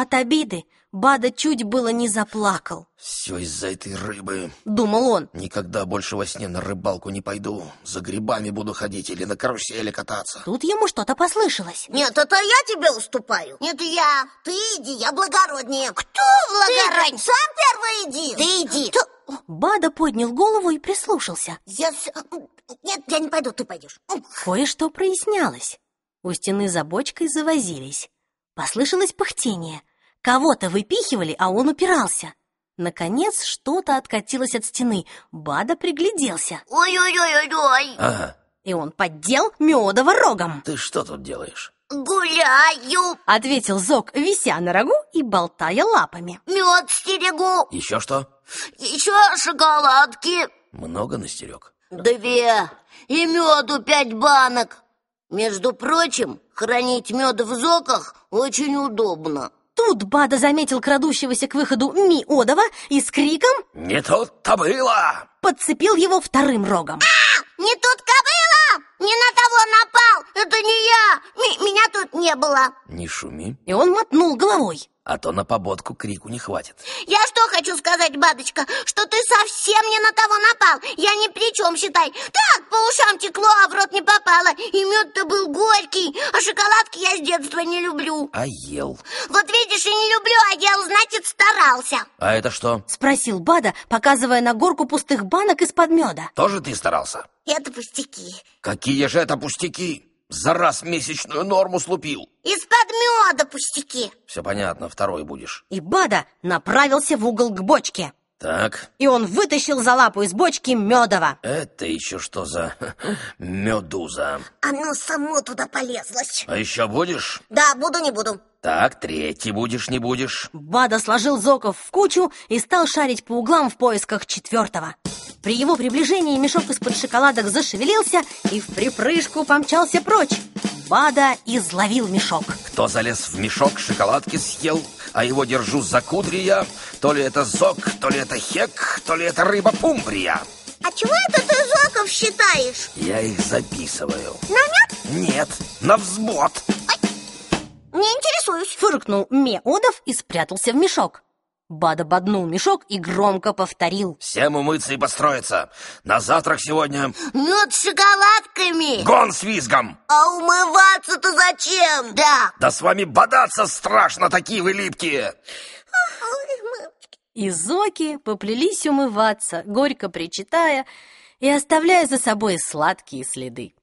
От обиды Бада чуть было не заплакал. Все из-за этой рыбы. Думал он. Никогда больше во сне на рыбалку не пойду. За грибами буду ходить или на карусели кататься. Тут ему что-то послышалось. Нет, это я тебе уступаю. Нет, я. Ты иди, я благороднее. Кто благороднее? Сам первый иди. Ты иди. Бада поднял голову и прислушался. Я... Нет, я не пойду, ты пойдешь. Кое-что прояснялось. У стены за бочкой завозились. Послышалось пыхтение. Кого-то выпихивали, а он упирался. Наконец что-то откатилось от стены. Бада пригляделся. Ой-ой-ой-ой-ой. Ага. И он поддел Мёдова рогом. Ты что тут делаешь? Гуляю. Ответил Зок, вися на рогу и болтая лапами. Мед стерегу. Еще что? Еще шоколадки. Много настерег? Две. И меду пять банок. Между прочим, хранить мед в зоках очень удобно. Тут Бада заметил крадущегося к выходу Миодова и с криком «Не тут-то было!» подцепил его вторым рогом. А, не тут кобыла! Не на того напал! Это не я! Ми меня тут не было! Не шуми, И он мотнул головой. а то на пободку крику не хватит. Я что хочу сказать, Бадочка, что ты совсем не на того напал. Я ни при чем, считай. Так, по ушам текло, а в рот не попало. И мед-то был горький, а шоколадки я с детства не люблю. А ел. Вот видишь, и не люблю, а ел, значит, старался. А это что? Спросил Бада, показывая на горку пустых банок из-под меда. Тоже ты старался? Это пустяки. Какие же это пустяки? За раз месячную норму слупил. Из-под меда пустяки. Все понятно, второй будешь. И Бада направился в угол к бочке. Так, И он вытащил за лапу из бочки Медова. это еще что за медуза? Оно само туда полезлось. А еще будешь? Да, буду, не буду. Так, третий будешь, не будешь? Бада сложил Зоков в кучу и стал шарить по углам в поисках четвертого. При его приближении мешок из-под шоколадок зашевелился и в припрыжку помчался прочь. Бада изловил мешок. Кто залез в мешок, шоколадки съел, а его держу за кудри я. То ли это зок, то ли это хек, то ли это рыба пумбрия. А чего это ты зоков считаешь? Я их записываю. На мед? Нет, на взбот. Не интересуюсь. Фыркнул Меодов и спрятался в мешок. Бада боднул мешок и громко повторил. Всем умыться и построиться. На завтрак сегодня Мед с шоколадками. гон с визгом. А умываться-то зачем? Да. Да с вами бодаться страшно, такие вы липкие. И Зоки поплелись умываться, горько причитая и оставляя за собой сладкие следы.